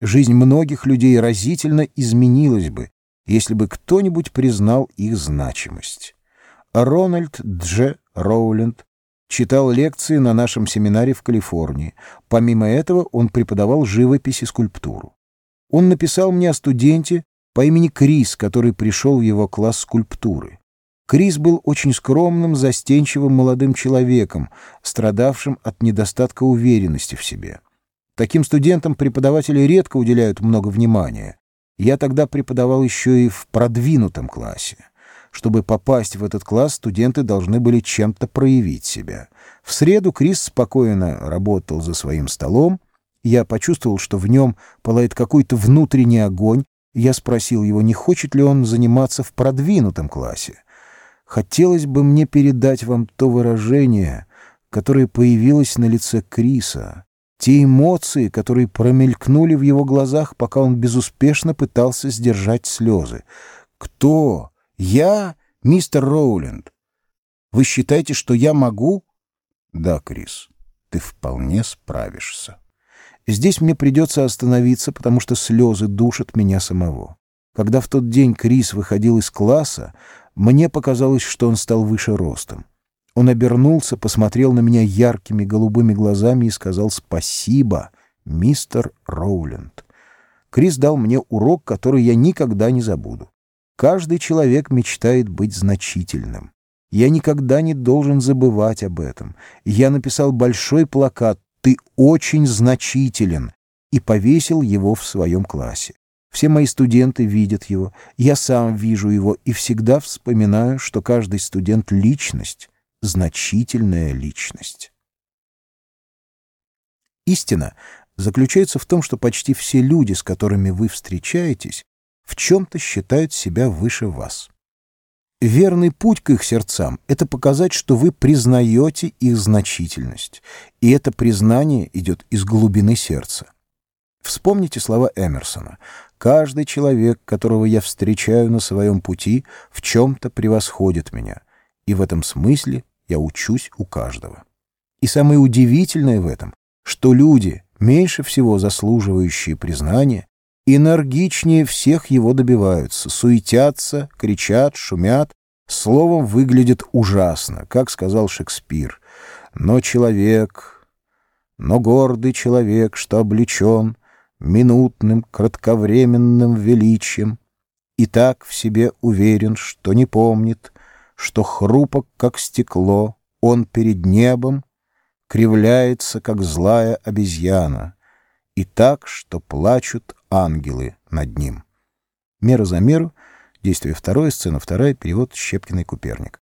Жизнь многих людей разительно изменилась бы, если бы кто-нибудь признал их значимость. Рональд Дж. Роуленд читал лекции на нашем семинаре в Калифорнии. Помимо этого он преподавал живопись и скульптуру. Он написал мне о студенте по имени Крис, который пришел в его класс скульптуры. Крис был очень скромным, застенчивым молодым человеком, страдавшим от недостатка уверенности в себе. Таким студентам преподаватели редко уделяют много внимания. Я тогда преподавал еще и в продвинутом классе. Чтобы попасть в этот класс, студенты должны были чем-то проявить себя. В среду Крис спокойно работал за своим столом. Я почувствовал, что в нем пылает какой-то внутренний огонь. Я спросил его, не хочет ли он заниматься в продвинутом классе. Хотелось бы мне передать вам то выражение, которое появилось на лице Криса, те эмоции, которые промелькнули в его глазах, пока он безуспешно пытался сдержать слезы. «Кто?» Я мистер Роуленд. Вы считаете, что я могу? Да, Крис, ты вполне справишься. Здесь мне придется остановиться, потому что слезы душат меня самого. Когда в тот день Крис выходил из класса, мне показалось, что он стал выше ростом. Он обернулся, посмотрел на меня яркими голубыми глазами и сказал «Спасибо, мистер Роуленд». Крис дал мне урок, который я никогда не забуду. Каждый человек мечтает быть значительным. Я никогда не должен забывать об этом. Я написал большой плакат «Ты очень значителен» и повесил его в своем классе. Все мои студенты видят его, я сам вижу его и всегда вспоминаю, что каждый студент — личность, значительная личность. Истина заключается в том, что почти все люди, с которыми вы встречаетесь, в чем-то считают себя выше вас. Верный путь к их сердцам — это показать, что вы признаете их значительность, и это признание идет из глубины сердца. Вспомните слова Эмерсона. «Каждый человек, которого я встречаю на своем пути, в чем-то превосходит меня, и в этом смысле я учусь у каждого». И самое удивительное в этом, что люди, меньше всего заслуживающие признания, энергичнее всех его добиваются, суетятся, кричат, шумят, словом, выглядят ужасно, как сказал Шекспир. Но человек, но гордый человек, что облечен минутным, кратковременным величием, и так в себе уверен, что не помнит, что хрупок, как стекло, он перед небом, кривляется, как злая обезьяна, и так, что плачут ангелы над ним. Мера за меру. Действие второе, сцена вторая, перевод Щепкиной Куперник.